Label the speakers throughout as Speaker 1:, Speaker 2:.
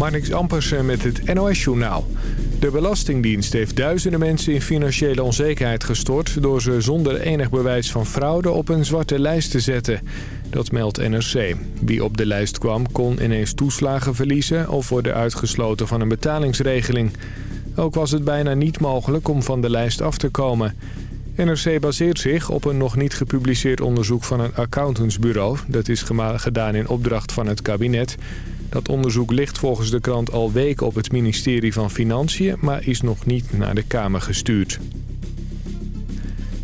Speaker 1: Marnix Ampersen met het NOS-journaal. De Belastingdienst heeft duizenden mensen in financiële onzekerheid gestort... door ze zonder enig bewijs van fraude op een zwarte lijst te zetten. Dat meldt NRC. Wie op de lijst kwam kon ineens toeslagen verliezen... of worden uitgesloten van een betalingsregeling. Ook was het bijna niet mogelijk om van de lijst af te komen... NRC baseert zich op een nog niet gepubliceerd onderzoek van een accountantsbureau. Dat is gedaan in opdracht van het kabinet. Dat onderzoek ligt volgens de krant al weken op het ministerie van Financiën... maar is nog niet naar de Kamer gestuurd.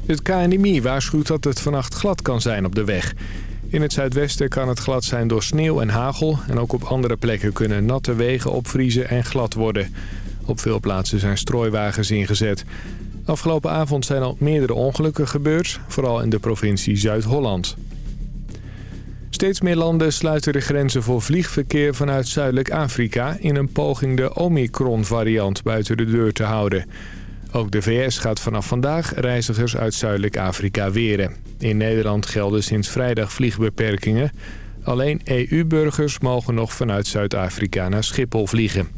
Speaker 1: Het KNMI waarschuwt dat het vannacht glad kan zijn op de weg. In het zuidwesten kan het glad zijn door sneeuw en hagel... en ook op andere plekken kunnen natte wegen opvriezen en glad worden. Op veel plaatsen zijn strooiwagens ingezet. Afgelopen avond zijn al meerdere ongelukken gebeurd, vooral in de provincie Zuid-Holland. Steeds meer landen sluiten de grenzen voor vliegverkeer vanuit Zuidelijk Afrika... in een poging de Omicron-variant buiten de deur te houden. Ook de VS gaat vanaf vandaag reizigers uit Zuidelijk Afrika weren. In Nederland gelden sinds vrijdag vliegbeperkingen. Alleen EU-burgers mogen nog vanuit Zuid-Afrika naar Schiphol vliegen.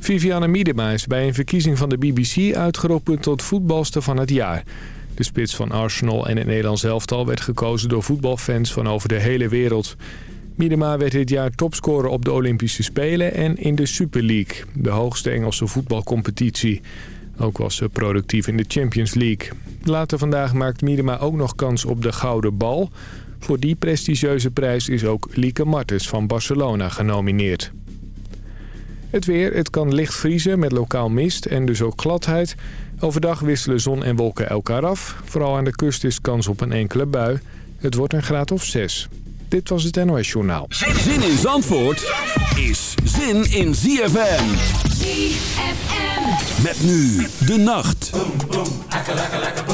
Speaker 1: Viviane Miedema is bij een verkiezing van de BBC uitgeroepen tot voetbalster van het jaar. De spits van Arsenal en het Nederlands elftal werd gekozen door voetbalfans van over de hele wereld. Miedema werd dit jaar topscorer op de Olympische Spelen en in de Super League, de hoogste Engelse voetbalcompetitie. Ook was ze productief in de Champions League. Later vandaag maakt Miedema ook nog kans op de Gouden Bal. Voor die prestigieuze prijs is ook Lieke Martens van Barcelona genomineerd. Het weer, het kan licht vriezen met lokaal mist en dus ook gladheid. Overdag wisselen zon en wolken elkaar af. Vooral aan de kust is kans op een enkele bui. Het wordt een graad of 6. Dit was het NOS Journaal.
Speaker 2: Zin in Zandvoort is zin in ZFM.
Speaker 3: ZFM.
Speaker 2: Met nu de nacht.
Speaker 4: It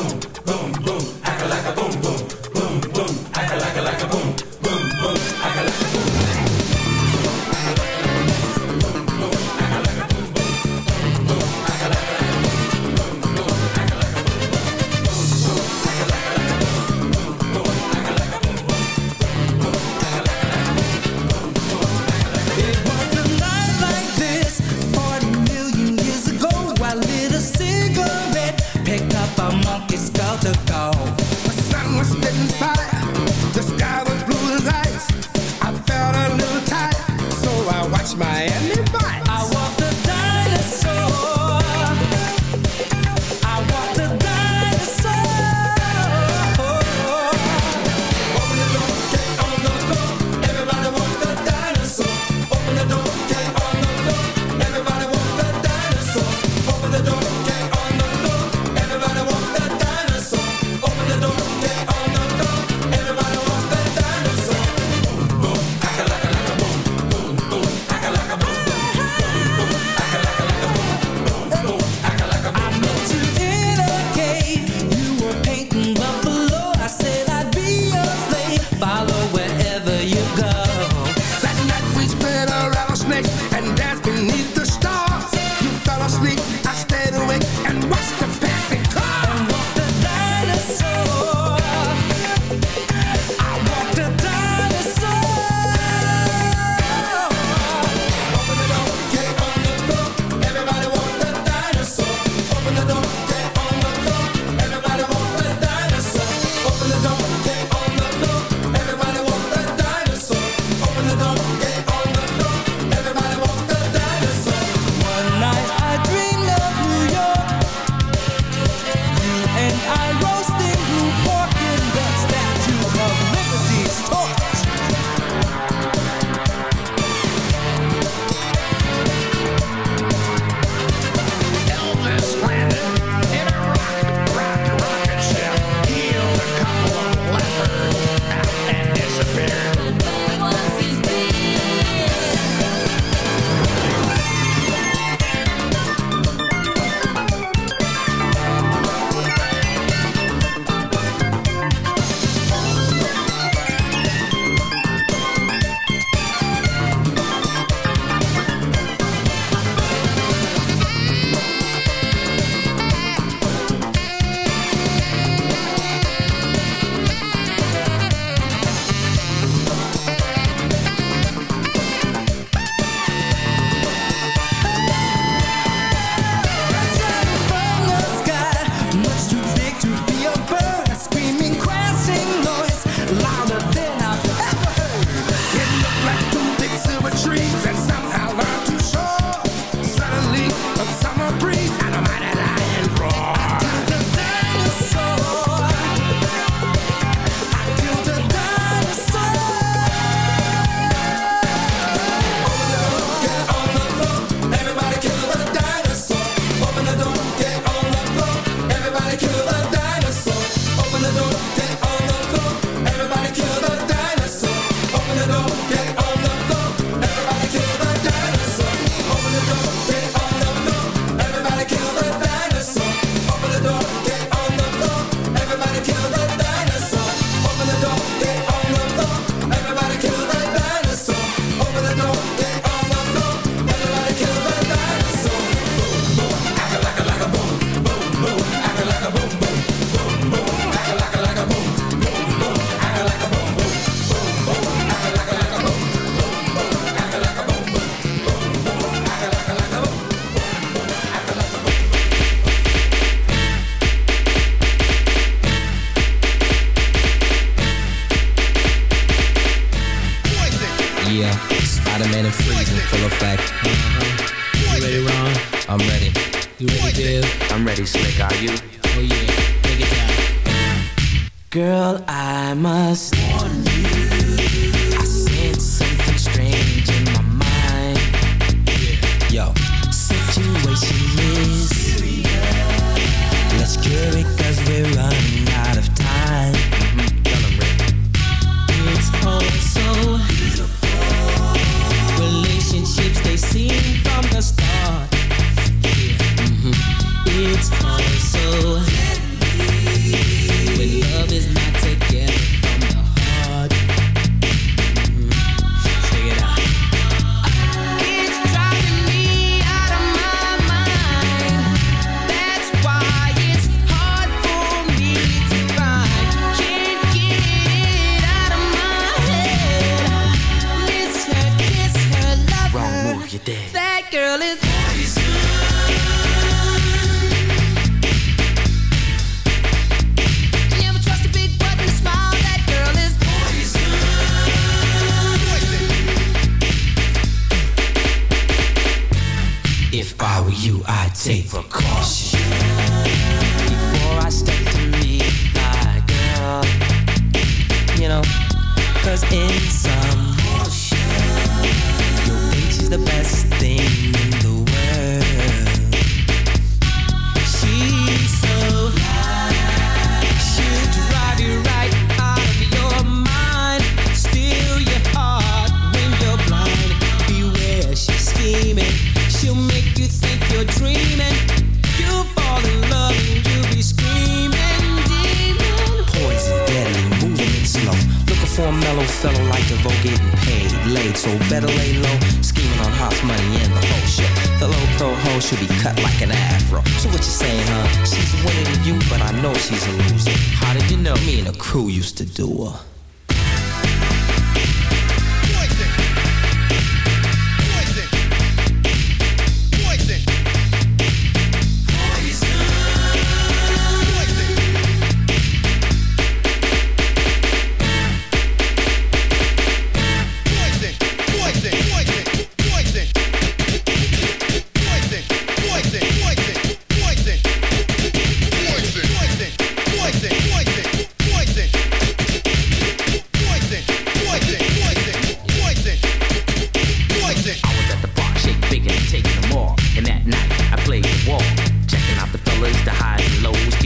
Speaker 3: day.
Speaker 5: That girl is.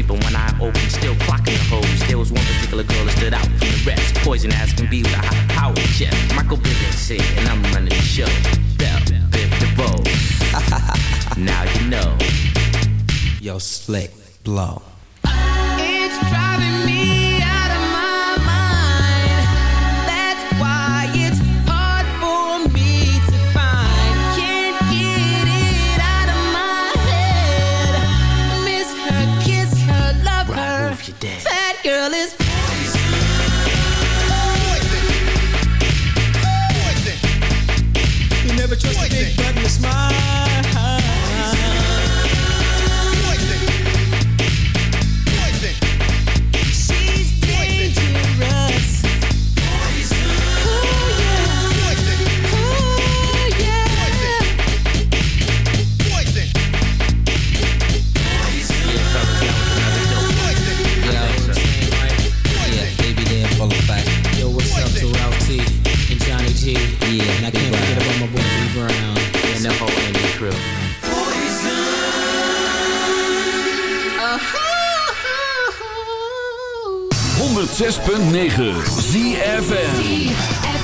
Speaker 6: But when
Speaker 3: I opened, still clocking the hoes. There was one particular girl that stood out from the rest. Poison ass can be with a high power chest. Michael Bivens here, and I'm running the show. Bell, Biv DeVoe. now you know. Yo, slick, blow.
Speaker 6: smile
Speaker 2: 106.9 ZFN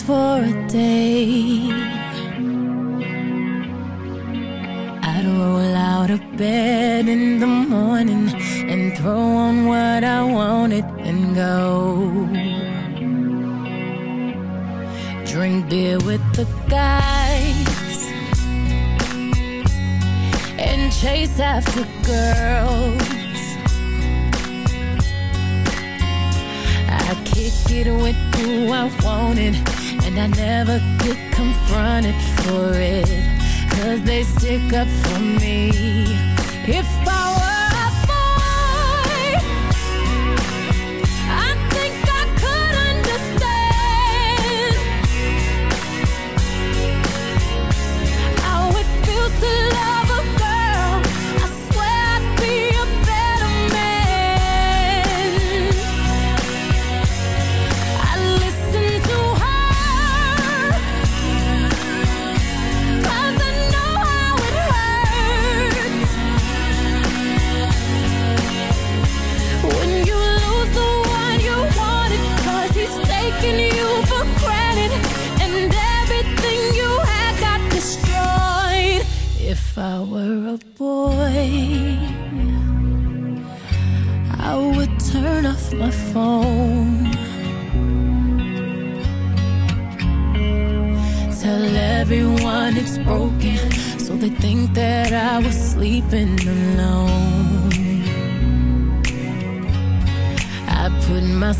Speaker 6: for
Speaker 7: a day. up for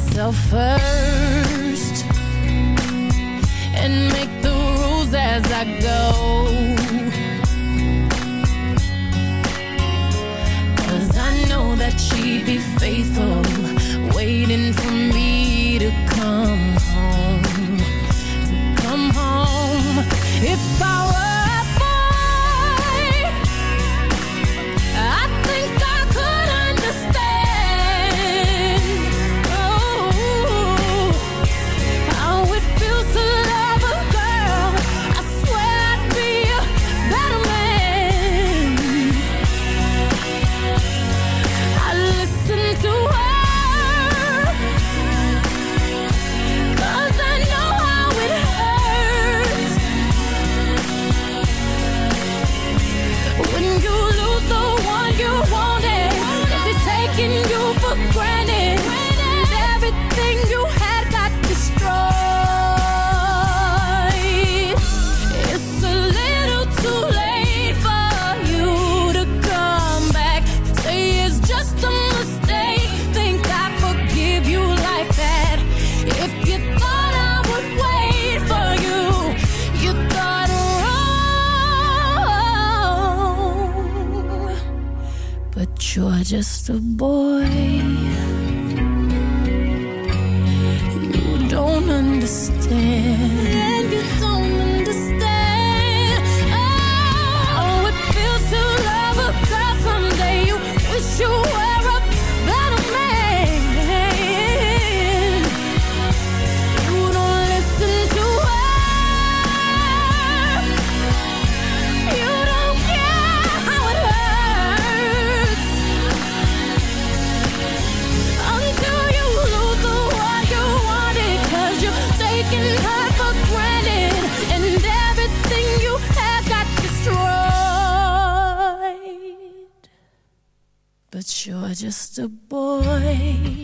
Speaker 7: yourself first and make the rules as I go. Cause I know that she'd be faithful, waiting for me to come home. To come home if I just a boy. just a boy.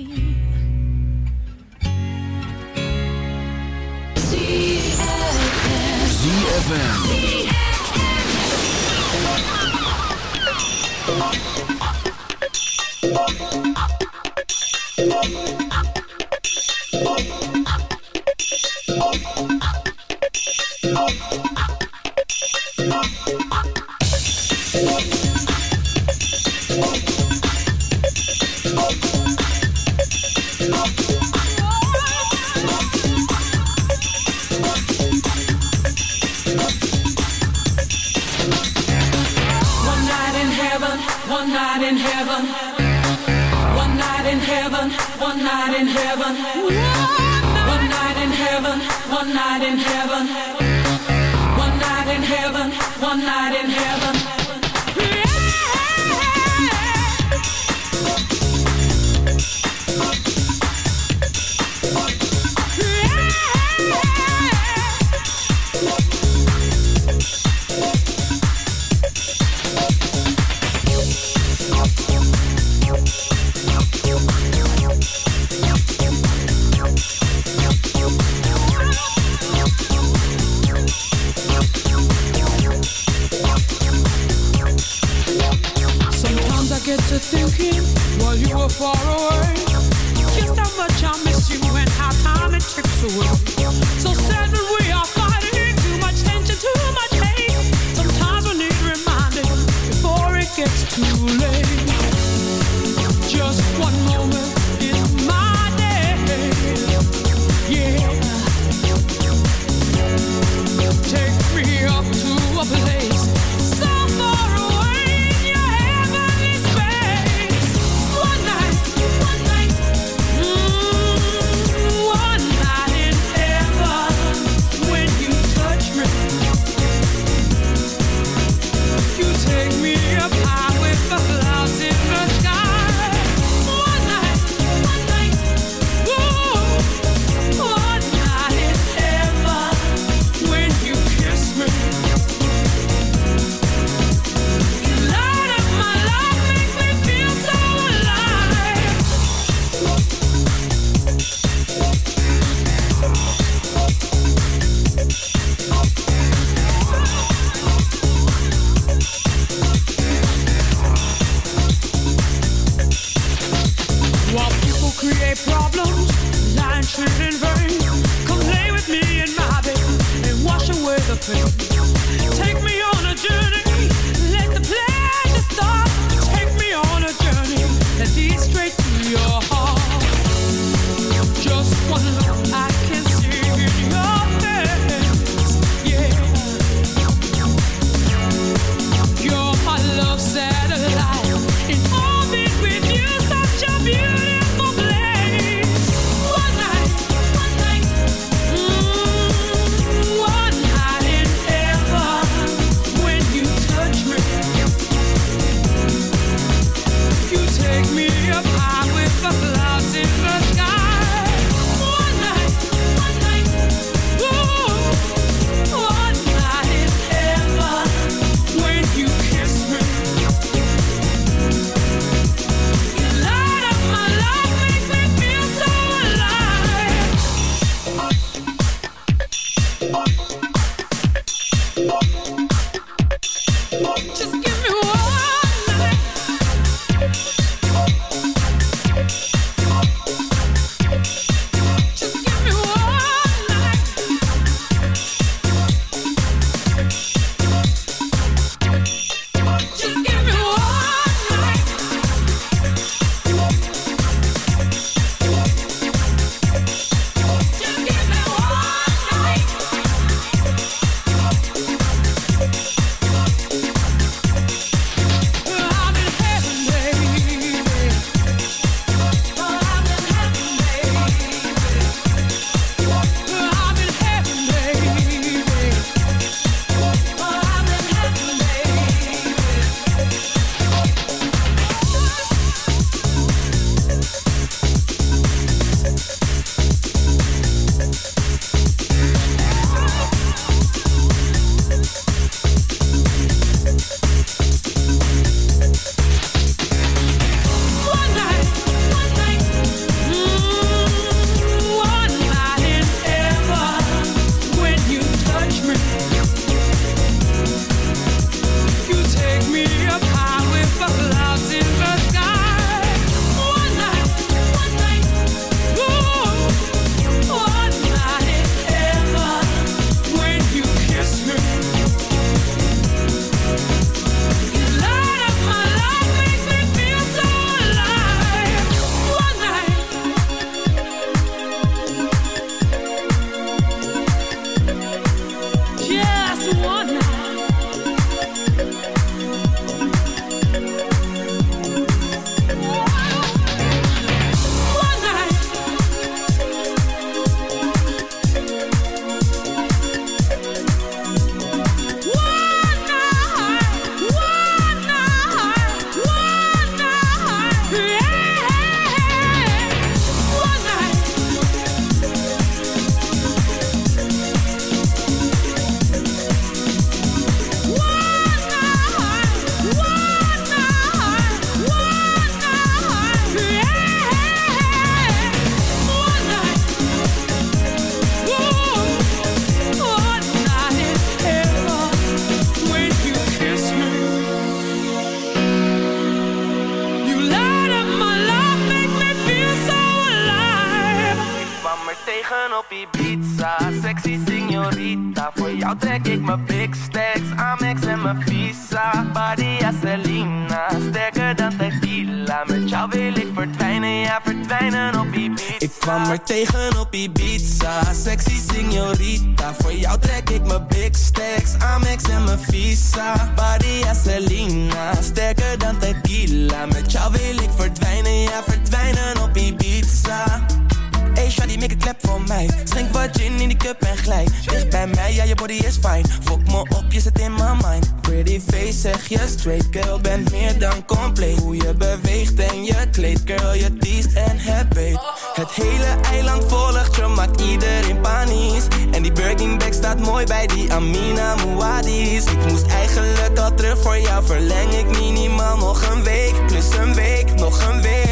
Speaker 8: Je straight Girl, bent meer dan compleet. Hoe je beweegt en je kleed Girl, je teest en beet Het hele eiland volgt je, maakt iedereen panisch. En die Birkin bag staat mooi bij die Amina Muadis Ik moest eigenlijk al terug voor jou Verleng ik minimaal nog een week. Plus een week, nog een week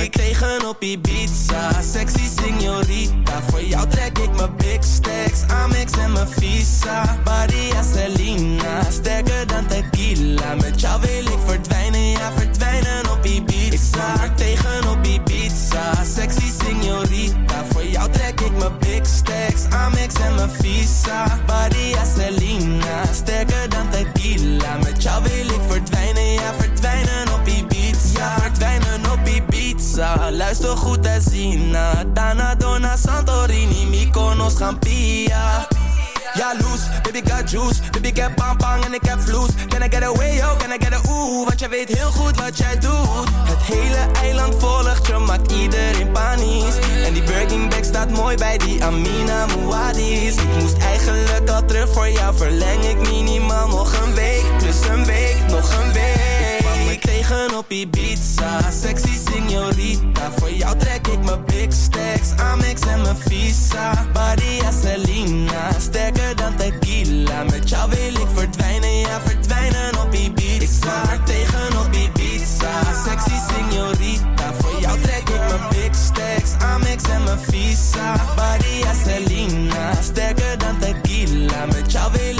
Speaker 8: Er tegen op Ibiza. Sexy signorita Voor jou trek ik mijn big stacks. Amex en mijn visa Badia Selena. Sterker dan tequila Met jou wil ik verdwijnen. Ja verdwijnen op Ibiza. Ik er tegen op Ibiza. Sexy signorita Voor jou trek ik mijn big stacks. Amex en mijn visa Badia Selena. Sterker dan tequila Met jou wil ik verdwijnen. Ja verdwijnen op Ibiza. Ja verdwijnen op Luister goed en zien Dana, Dona, Santorini Mykonos, Gampia. Ja, loose, baby got juice. Baby ik heb bang en ik heb vloes. Can I get away, yo, can I get a ooh? Want jij weet heel goed wat jij doet. Het hele eiland volgt je, maakt iedereen panisch. En die Birkin bag staat mooi bij die Amina Muadis Ik moest eigenlijk al terug voor jou Verleng ik minimaal nog een week. Plus een week, nog een week Ik tegen op Ibiza. Sexy signorita. Voor jou trek ik mijn big stacks. Amex en mijn visa. Badia Selena. Sterker dan tequila. Met jou wil ik verdwijnen. Ja verdwijnen op Ibiza. Ik er tegen op Ibiza. Sexy signorita. Voor jou trek ik mijn big stacks. Amex en mijn visa. Badia Selena. Sterker dan tequila. Met jou wil ik